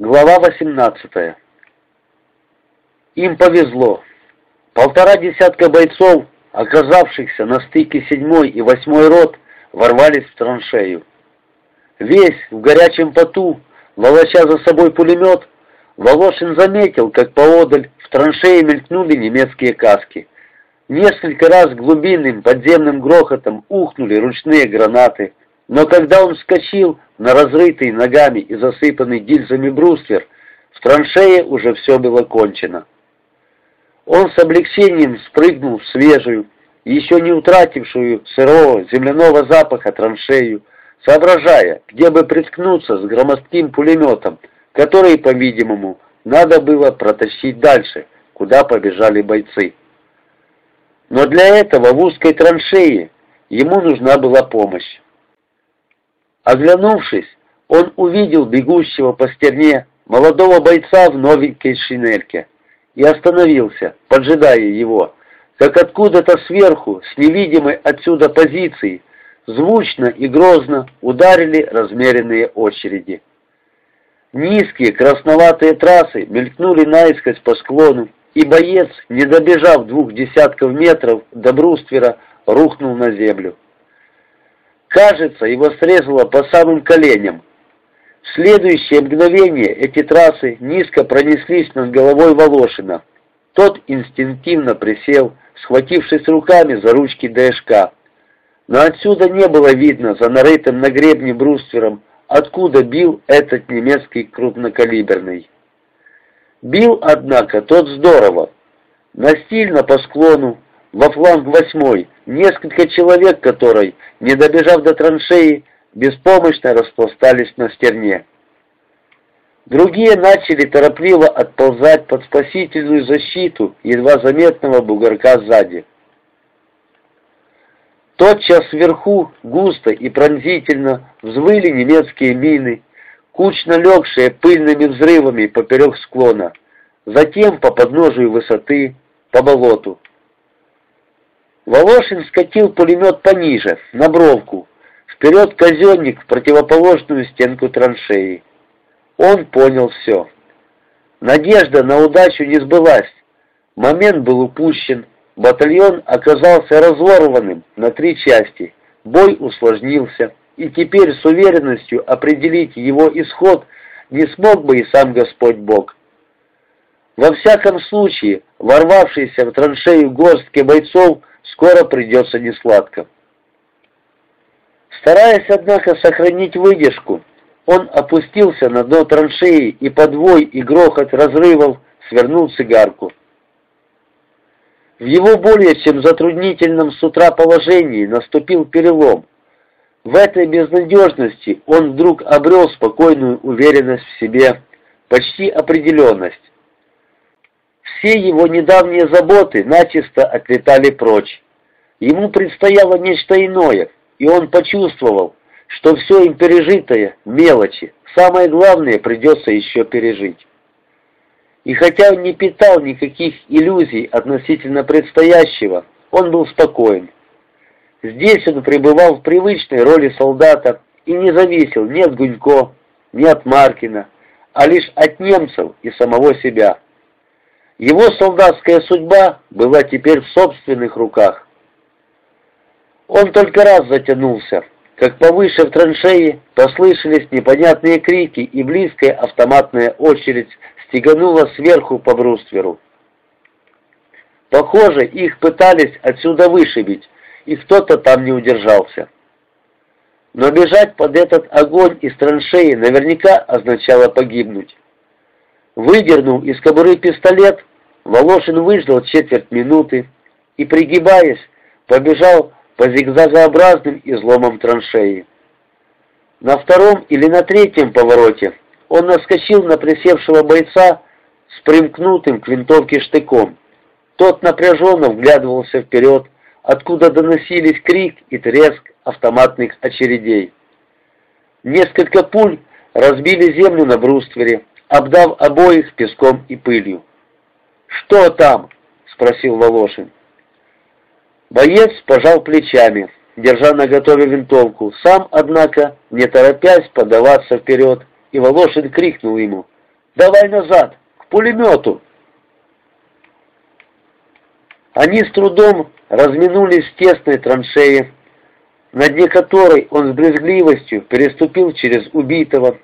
Глава 18. Им повезло. Полтора десятка бойцов, оказавшихся на стыке седьмой и восьмой рот, ворвались в траншею. Весь в горячем поту, волоча за собой пулемет, Волошин заметил, как поодаль в траншее мелькнули немецкие каски. Несколько раз глубинным подземным грохотом ухнули ручные гранаты, но когда он вскочил на разрытый ногами и засыпанный гильзами бруствер, в траншее уже все было кончено. Он с облегчением спрыгнул в свежую, еще не утратившую сырого земляного запаха траншею, соображая, где бы приткнуться с громоздким пулеметом, который, по-видимому, надо было протащить дальше, куда побежали бойцы. Но для этого в узкой траншее ему нужна была помощь. Оглянувшись, он увидел бегущего по стерне молодого бойца в новенькой шинельке и остановился, поджидая его, как откуда-то сверху, с невидимой отсюда позиции, звучно и грозно ударили размеренные очереди. Низкие красноватые трассы мелькнули наискось по склону, и боец, не добежав двух десятков метров до бруствера, рухнул на землю. Кажется, его срезало по самым коленям. В следующее мгновение эти трассы низко пронеслись над головой Волошина. Тот инстинктивно присел, схватившись руками за ручки ДШК. Но отсюда не было видно за нарытым на гребне бруствером, откуда бил этот немецкий крупнокалиберный. Бил, однако, тот здорово. Настильно по склону, во фланг восьмой, несколько человек которой, не добежав до траншеи, беспомощно распластались на стерне. Другие начали торопливо отползать под спасительную защиту едва заметного бугорка сзади. Тотчас вверху густо и пронзительно взвыли немецкие мины, кучно легшие пыльными взрывами поперек склона, затем по подножию высоты, по болоту. Волошин скатил пулемет пониже, на бровку, вперед казенник в противоположную стенку траншеи. Он понял все. Надежда на удачу не сбылась. Момент был упущен, батальон оказался разорванным на три части, бой усложнился и теперь с уверенностью определить его исход не смог бы и сам Господь Бог. Во всяком случае, ворвавшийся в траншею горстки бойцов скоро придется несладко. Стараясь, однако, сохранить выдержку, он опустился на дно траншеи и подвой и грохот разрывов свернул цигарку. В его более чем затруднительном с утра положении наступил перелом. В этой безнадежности он вдруг обрел спокойную уверенность в себе, почти определенность. Все его недавние заботы начисто отлетали прочь. Ему предстояло нечто иное, и он почувствовал, что все им пережитое – мелочи, самое главное придется еще пережить. И хотя он не питал никаких иллюзий относительно предстоящего, он был спокоен. Здесь он пребывал в привычной роли солдата и не зависел ни от Гунько, ни от Маркина, а лишь от немцев и самого себя. Его солдатская судьба была теперь в собственных руках. Он только раз затянулся, как повыше в траншеи послышались непонятные крики и близкая автоматная очередь стеганула сверху по брустверу. Похоже, их пытались отсюда вышибить, и кто-то там не удержался. Но бежать под этот огонь из траншеи наверняка означало погибнуть. Выдернув из кобуры пистолет, Волошин выждал четверть минуты и, пригибаясь, побежал по зигзагообразным изломам траншеи. На втором или на третьем повороте он наскочил на присевшего бойца с примкнутым к винтовке штыком. Тот напряженно вглядывался вперед, откуда доносились крик и треск автоматных очередей. Несколько пуль разбили землю на бруствере, обдав обоих песком и пылью. «Что там?» — спросил Волошин. Боец пожал плечами, держа на готове винтовку, сам, однако, не торопясь подаваться вперед, и Волошин крикнул ему Давай назад, к пулемету!» Они с трудом разминулись в тесной траншее, на дне которой он с брезгливостью переступил через убитого.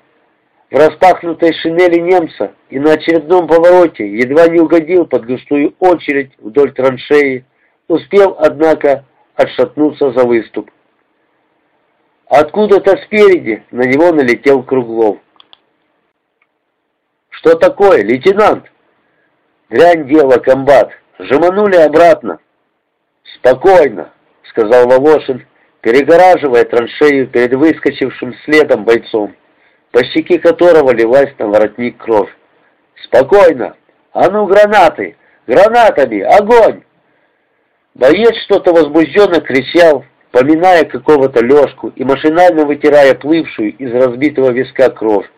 В распахнутой шинели немца и на очередном повороте едва не угодил под густую очередь вдоль траншеи, успел, однако, отшатнуться за выступ. Откуда-то спереди на него налетел Круглов. «Что такое, лейтенант?» «Дрянь дело, комбат. Жеманули обратно». «Спокойно», — сказал Волошин, перегораживая траншею перед выскочившим следом бойцом, по щеке которого лилась на воротник кровь. «Спокойно! А ну, гранаты! Гранатами! Огонь!» Боец что-то возбужденно кричал, поминая какого-то Лешку и машинально вытирая плывшую из разбитого виска кровь,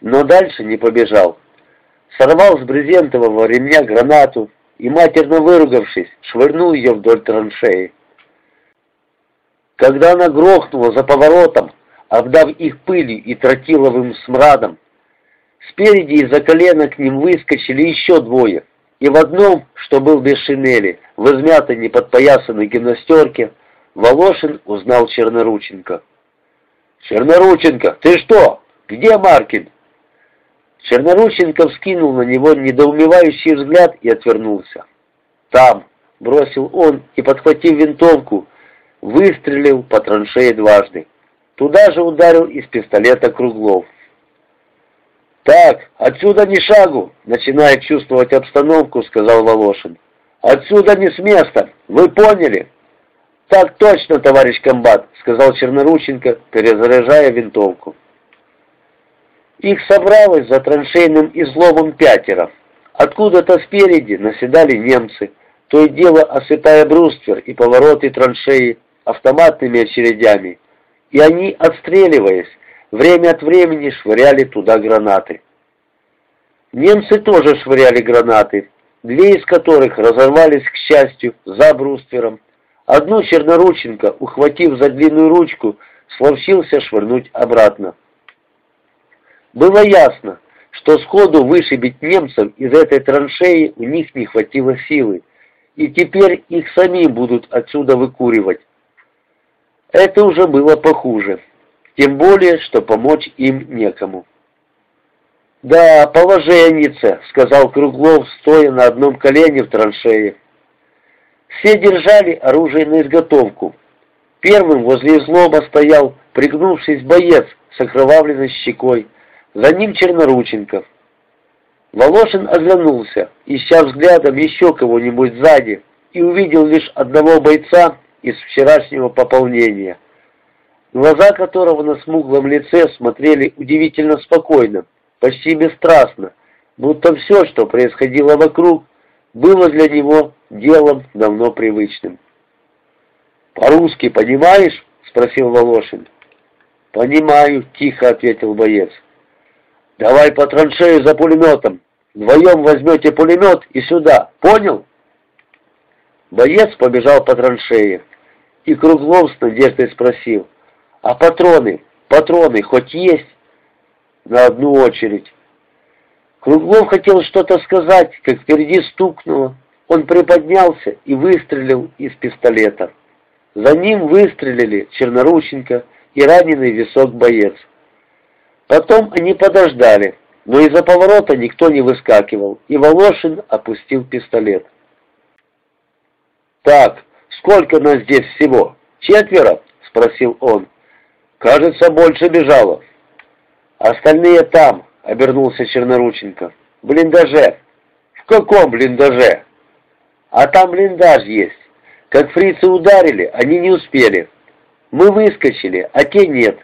но дальше не побежал. Сорвал с брезентового ремня гранату и, матерно выругавшись, швырнул ее вдоль траншеи. Когда она грохнула за поворотом, обдав их пылью и тротиловым смрадом, спереди из-за колена к ним выскочили еще двое, и в одном, что был без шинели, в измятой неподпоясанной гимнастерке, Волошин узнал Чернорученко. «Чернорученко, ты что? Где Маркин?» Чернорученко вскинул на него недоумевающий взгляд и отвернулся. «Там!» — бросил он и, подхватив винтовку, выстрелил по траншее дважды. Туда же ударил из пистолета Круглов. «Так, отсюда ни шагу!» — начиная чувствовать обстановку, сказал Волошин. «Отсюда не с места! Вы поняли?» «Так точно, товарищ комбат!» — сказал Чернорученко, перезаряжая винтовку. Их собралось за траншейным изломом пятеро. Откуда-то спереди наседали немцы, то и дело осыпая бруствер и повороты траншеи автоматными очередями, и они, отстреливаясь, время от времени швыряли туда гранаты. Немцы тоже швыряли гранаты, две из которых разорвались, к счастью, за бруствером. Одну Чернорученко, ухватив за длинную ручку, словщился швырнуть обратно. Было ясно, что сходу вышибить немцев из этой траншеи у них не хватило силы, и теперь их самим будут отсюда выкуривать. Это уже было похуже, тем более, что помочь им некому. «Да, положенница», — сказал Круглов, стоя на одном колене в траншее. Все держали оружие на изготовку. Первым возле излома стоял, пригнувшись, боец с окровавленной щекой, за ним Чернорученков. Волошин оглянулся, ища взглядом еще кого-нибудь сзади, и увидел лишь одного бойца из вчерашнего пополнения, глаза которого на смуглом лице смотрели удивительно спокойно, почти бесстрастно, будто все, что происходило вокруг, было для него делом давно привычным. «По-русски понимаешь?» — спросил Волошин. «Понимаю», — тихо ответил боец. «Давай по траншею за пулеметом. Вдвоем возьмете пулемет и сюда. Понял?» Боец побежал по траншее. И Круглов с надеждой спросил, «А патроны? Патроны хоть есть?» «На одну очередь». Круглов хотел что-то сказать, как впереди стукнуло. Он приподнялся и выстрелил из пистолета. За ним выстрелили Чернорученко и раненый висок боец. Потом они подождали, но из-за поворота никто не выскакивал, и Волошин опустил пистолет. «Так, сколько нас здесь всего? Четверо?» — спросил он. «Кажется, больше бежало». «Остальные там», — обернулся Чернорученко. «В блиндаже». «В каком блиндаже?» «А там блиндаж есть. Как фрицы ударили, они не успели. Мы выскочили, а те нет».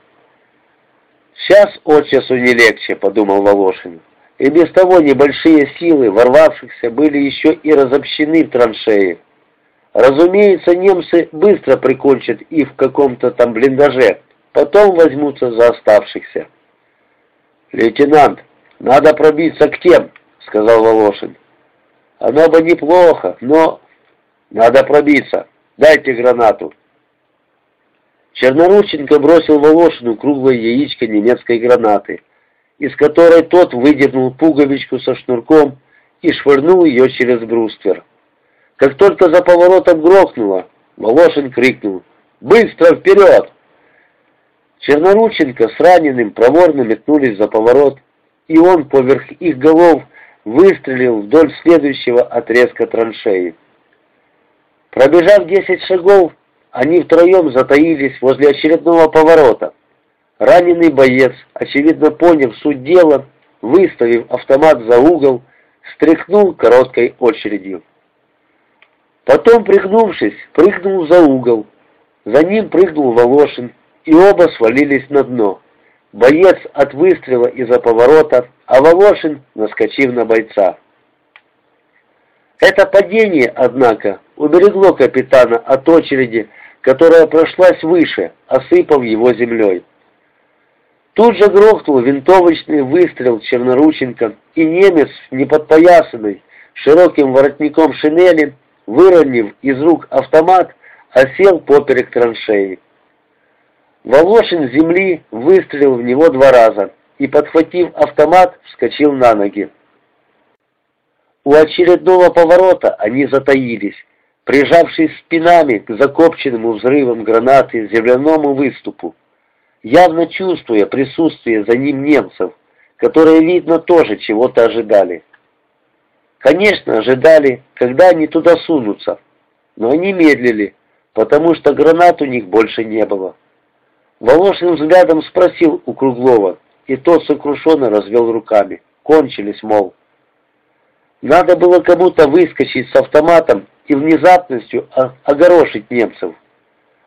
«Сейчас от часу не легче», — подумал Волошин. И без того небольшие силы, ворвавшихся, были еще и разобщены в траншеи. Разумеется, немцы быстро прикончат их в каком-то там блиндаже, потом возьмутся за оставшихся. «Лейтенант, надо пробиться к тем», — сказал Волошин. «Оно бы неплохо, но надо пробиться. Дайте гранату». Чернорученко бросил Волошину круглое яичко немецкой гранаты, из которой тот выдернул пуговичку со шнурком и швырнул ее через бруствер. Как только за поворотом грохнуло, Волошин крикнул «Быстро вперед!». Чернорученко с раненым проворно метнулись за поворот, и он поверх их голов выстрелил вдоль следующего отрезка траншеи. Пробежав десять шагов, они втроем затаились возле очередного поворота. Раненый боец, очевидно поняв суть дела, выставив автомат за угол, стряхнул короткой очередью. Потом, пригнувшись, прыгнул за угол. За ним прыгнул Волошин, и оба свалились на дно. Боец от выстрела из-за поворота, а Волошин, наскочив на бойца. Это падение, однако, уберегло капитана от очереди, которая прошлась выше, осыпав его землей. Тут же грохнул винтовочный выстрел Чернорученко, и немец, неподпоясанный, широким воротником шинели, выронив из рук автомат, осел поперек траншеи. Волошин с земли выстрелил в него два раза и, подхватив автомат, вскочил на ноги. У очередного поворота они затаились, прижавшись спинами к закопченному взрывом гранаты земляному выступу явно чувствуя присутствие за ним немцев, которые, видно, тоже чего-то ожидали. Конечно, ожидали, когда они туда сунутся, но они медлили, потому что гранат у них больше не было. Волошин взглядом спросил у Круглова, и тот сокрушенно развел руками. Кончились, мол. Надо было кому-то выскочить с автоматом и внезапностью огорошить немцев.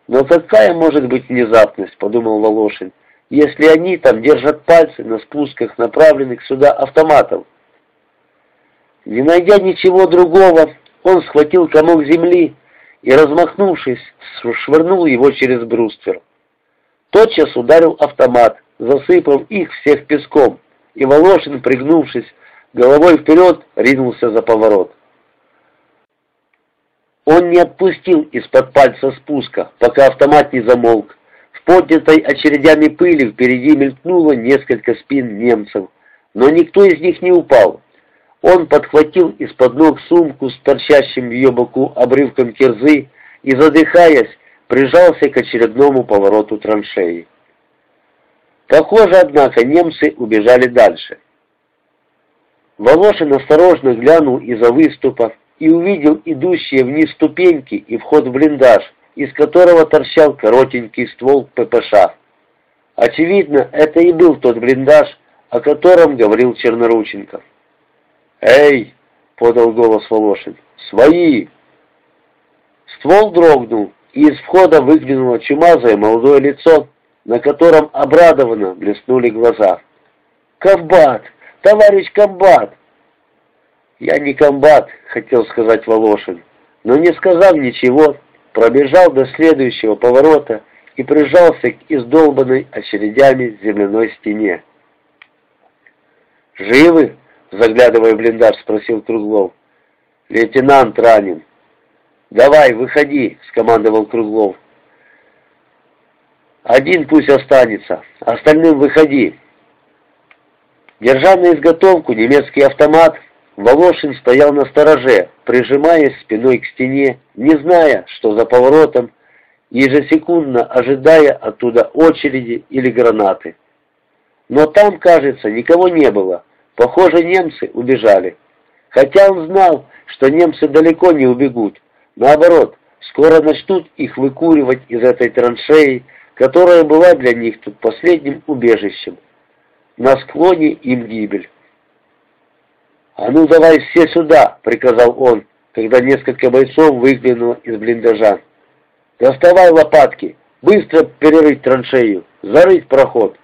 «Но какая может быть внезапность?» — подумал Волошин, «если они там держат пальцы на спусках, направленных сюда автоматов». Не найдя ничего другого, он схватил комок земли и, размахнувшись, швырнул его через бруствер. Тотчас ударил автомат, засыпав их всех песком, и Волошин, пригнувшись, головой вперед, ринулся за поворот. Он не отпустил из-под пальца спуска, пока автомат не замолк. В поднятой очередями пыли впереди мелькнуло несколько спин немцев, но никто из них не упал. Он подхватил из-под ног сумку с торчащим в ее боку обрывком кирзы и, задыхаясь, прижался к очередному повороту траншеи. Похоже, однако, немцы убежали дальше. Волошин осторожно глянул из-за выступа и увидел идущие вниз ступеньки и вход в блиндаж, из которого торчал коротенький ствол ППШ. Очевидно, это и был тот блиндаж, о котором говорил Чернорученков. «Эй!» — подал голос Волошин. «Свои!» Ствол дрогнул, и из входа выглянуло чумазое молодое лицо, на котором обрадованно блеснули глаза. «Комбат! Товарищ комбат!» «Я не комбат», — хотел сказать Волошин, но не сказав ничего, пробежал до следующего поворота и прижался к издолбанной очередями земляной стене. «Живы?» — заглядывая в блиндаж, спросил Круглов. «Лейтенант ранен». «Давай, выходи», — скомандовал Круглов. «Один пусть останется, остальным выходи». Держа на изготовку немецкий автомат, Волошин стоял на стороже, прижимаясь спиной к стене, не зная, что за поворотом, ежесекундно ожидая оттуда очереди или гранаты. Но там, кажется, никого не было. Похоже, немцы убежали. Хотя он знал, что немцы далеко не убегут. Наоборот, скоро начнут их выкуривать из этой траншеи, которая была для них тут последним убежищем. На склоне им гибель. «А ну давай все сюда!» — приказал он, когда несколько бойцов выглянуло из блиндажа. «Доставай лопатки! Быстро перерыть траншею! Зарыть проход!»